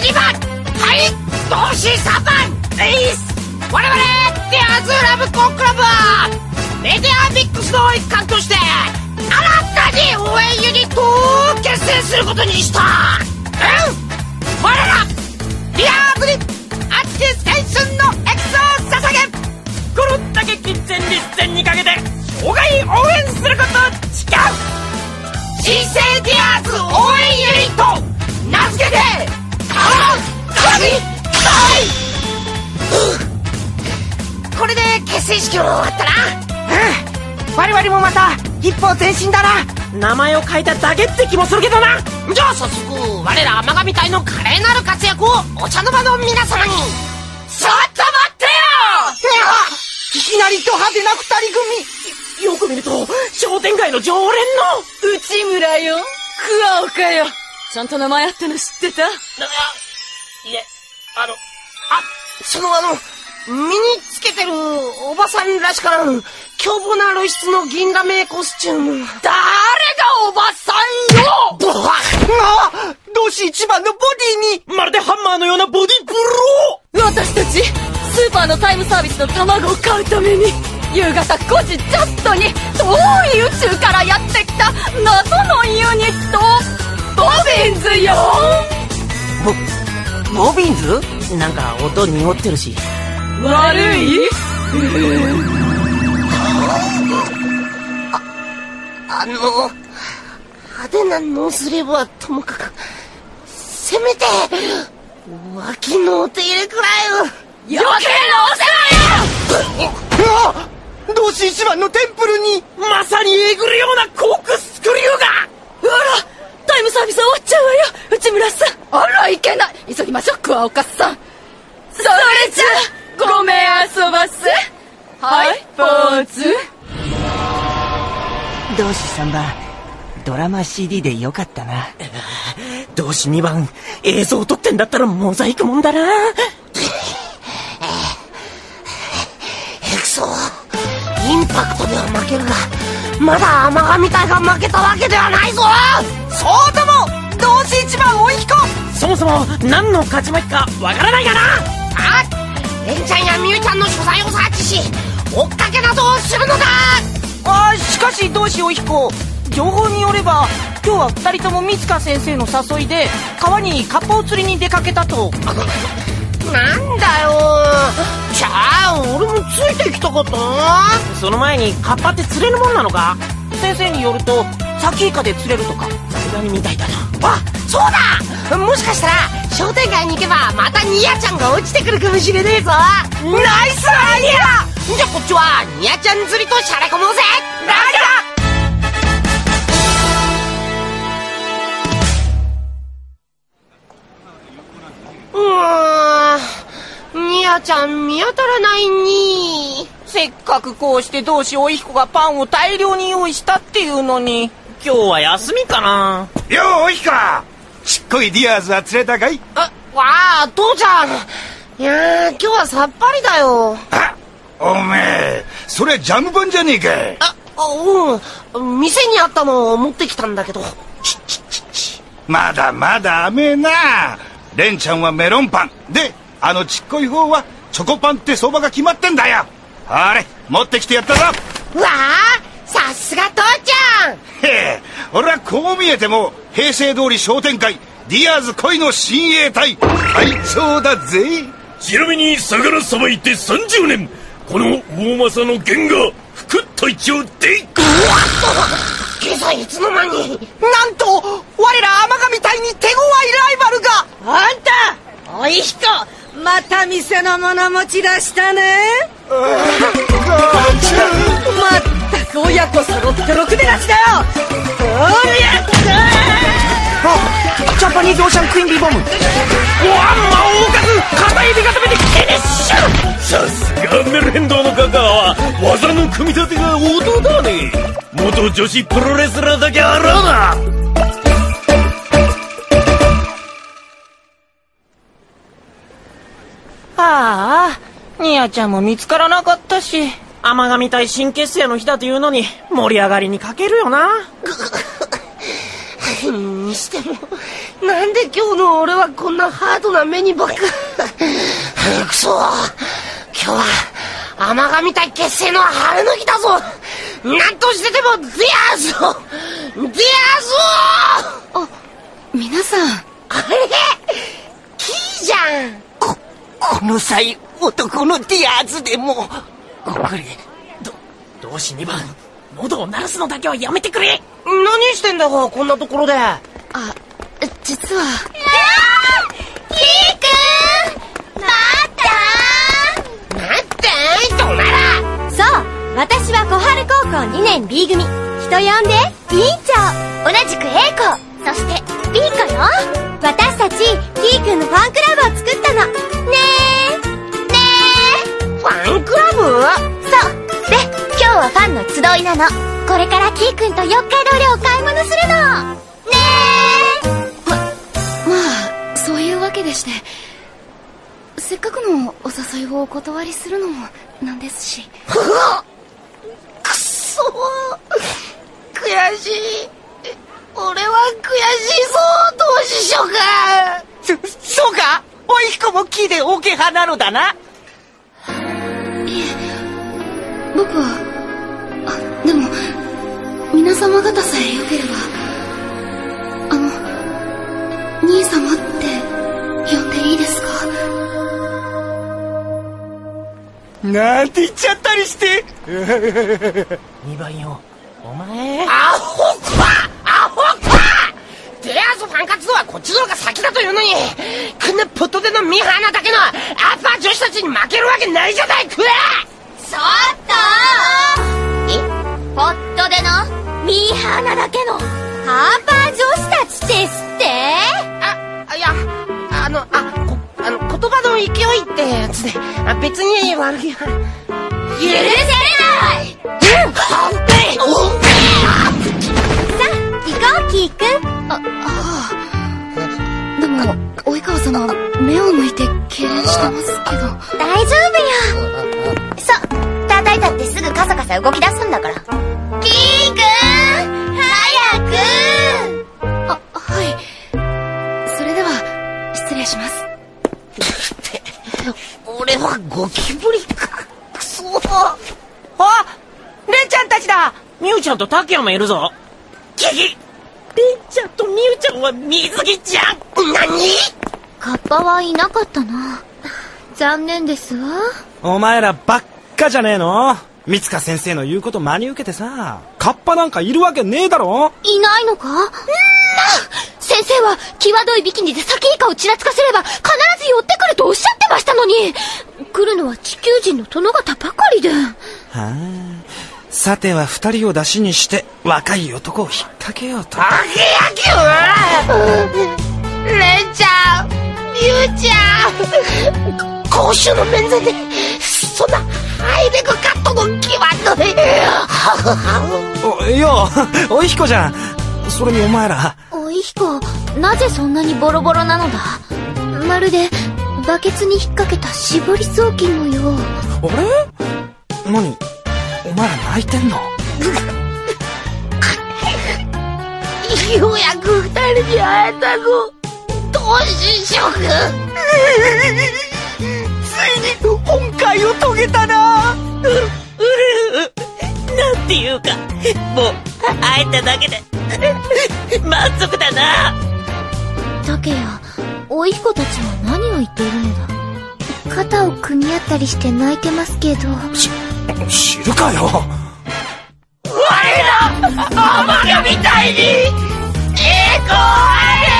2番はい同志3番エイス我々ディアーズラブコンクラブはメディアミックスの一環として新たに応援ユニットを結成することにした。成式も終わったな。うん。我々もまた一歩前進だな。名前を変えただけって気もするけどな。じゃあ早速我ら天神隊の華麗なる活躍をお茶の間の皆様に。ちょっと待ってよ！いきなりド派手な二人よく見ると商店街の常連の。内村よ。桑岡よ。ちゃんと名前あったの知ってた？いえあのあそのあの身につけてるおばさんらしからぬ凶暴な露出の銀ラメコスチューム。誰がおばさんよ！組あ同志一番のボディにまるでハンマーのようなボディブロ私たちスーパーのタイムサービスの卵を買うために夕方5時ジャストに遠い宇宙からやってきた謎のユニットボビンズよ！ボボビンズ？ーなんか音濁ってるし悪い？あの派手なノースレーブはともかくせめて脇のお手入れくらいを。余計なお世話よあ同志一番のテンプルにまさにえぐるようなコークスクリューが。あらタイムサービス終わっちゃうわよ。内村さん。あらいけない。急ぎましょう桑岡さん。それじゃポーズ同志3番ドラマ CD でよかったな。同志2番映像撮ってんだったらモザイクもんだな。エクソインパクトでは負けるがまだ天神隊が負けたわけではないぞそうとも同志一番追い彦そもそも何の勝ち負けかわからないがなあレンちゃんやミュウちゃんの所在を察知し追っかけなどをするのだあしかし同志追い彦。情報によれば今日は二人とも三塚先生の誘いで川にカッパを釣りに出かけたと。なんだよ。じゃあ俺もついてきたかった。なその前にカッパって釣れるもんなのか？先生によるとサキイカで釣れるとかさすがにみたいだな。あそうだもしかしたら商店街に行けばまたニヤちゃんが落ちてくるかもしれねえぞ。ナイスアイデア！じゃあこっちはニヤちゃん釣りとしゃれ込もうぜ。ラうーんニヤちゃん見当たらないに。せっかくこうして同志追い彦がパンを大量に用意したっていうのに。今日は休みかな。ようおいかちっこいディアーズは釣れたかい？あわあ父ちゃん。いやー今日はさっぱりだよ。あおめえそれジャムパンじゃねえかああうん。店にあったのを持ってきたんだけど。まだまだ甘えな。レンちゃんはメロンパン。であのちっこい方はチョコパンって相場が決まってんだよ。あれ持ってきてやったぞ。うわあさすが父ちゃん。へえ俺はこう見えても平成通り商店会ディアーズ恋の親衛隊隊長だぜ。ちなみに魚さばいて30年この大政の源が副隊長で今朝いつの間になんと我ら天神隊に手強いライバルが。あんたおいひこまた店の物持ち出したね。まったく親子揃ってろくでなしだよ。おりゃっあジャパニーズオーシャンクイーンビーボムおわんま大数片指固めてフィニッシュ。さすがメルヘンドのカカは技の組み立てが音だね元女子プロレスラーだけあらな。ああニヤちゃんも見つからなかったし天神隊新結成の日だというのに盛り上がりに欠けるよな。にしてもなんで今日の俺はこんなハードな目にばっかくそ。今日は甘神隊結成の晴れの日だぞ。なんとしてでも出やぞ出やぞあ皆さん。あれ？キーじゃん。ここの際男のディアーズでもこれ同志2番喉を鳴らすのだけはやめてくれ。何してんだよこんなところで。あ実は。キーくん待ったなんていとなら。そう私は小春高校2年 B 組。人呼んで委員長同じく A 校そして B 子よ。私たちキーくんのファンクラブを作ったのファンの集いなの。これからキーくんと四日通りお買い物するの。ねまあそういうわけでして。せっかくのお誘いをお断りするのもなんですし。くそ悔しい。俺は悔しいぞ同志諸君そそうか？おいひこも木でオケ派なのだな。僕はあでも皆様方さえよければあの兄様って呼んでいいですか？なんて言っちゃったりして。2番よお前。アホか！アホか！デアーズファン活動はこっちの方が先だというのにこんなポットでのミーハーなだけのアッパー女子たちに負けるわけないじゃないくれ！ちょっと！ポットでの？ミーハーなだけの。ハーパー女子たちですって。あいやあのあこあの言葉の勢いってやつで。あ別に悪気は。許せない！さ行こうキーくん。あああでも及川様目を向いて痙攣してますけど。大丈夫よ。そう叩いたってすぐカサカサ動き出すんだから。キーくんあはい。それでは失礼します。俺はゴキブリか。くそあレンちゃんたちだ。みゆちゃんとタキヤもいるぞ。キキレンちゃんとみゆちゃんは水着じゃん。何？カッパはいなかったな。残念ですわ。お前らばっかじゃねえの。三塚先生の言うこと真に受けてさカッパなんかいるわけねえだろ。いないのか？ん。な先生は際どいビキニでサキイカをちらつかせれば必ず寄ってくるとおっしゃってましたのに。来るのは地球人の殿方ばかりで。はあ。さては二人を出しにして若い男を引っ掛けようと。あげやきはレンちゃんミュウちゃん公衆の面前でそんなハイレグカットの際どい。おいやおいひこじゃん。それにお前ら。おいひこなぜそんなにボロボロなのだ？まるでバケツに引っ掛けた絞り雑巾のよう。あれ？何？お前ら泣いてんの？ようやく二人に会えたぞ。同志諸君ついに本会を遂げたななんていうかもう会えただけで満足だな。竹谷おいひこたちは何を言っているのだ。肩を組み合ったりして泣いてますけど。知るかよ。我ら天神みたいに栄光あ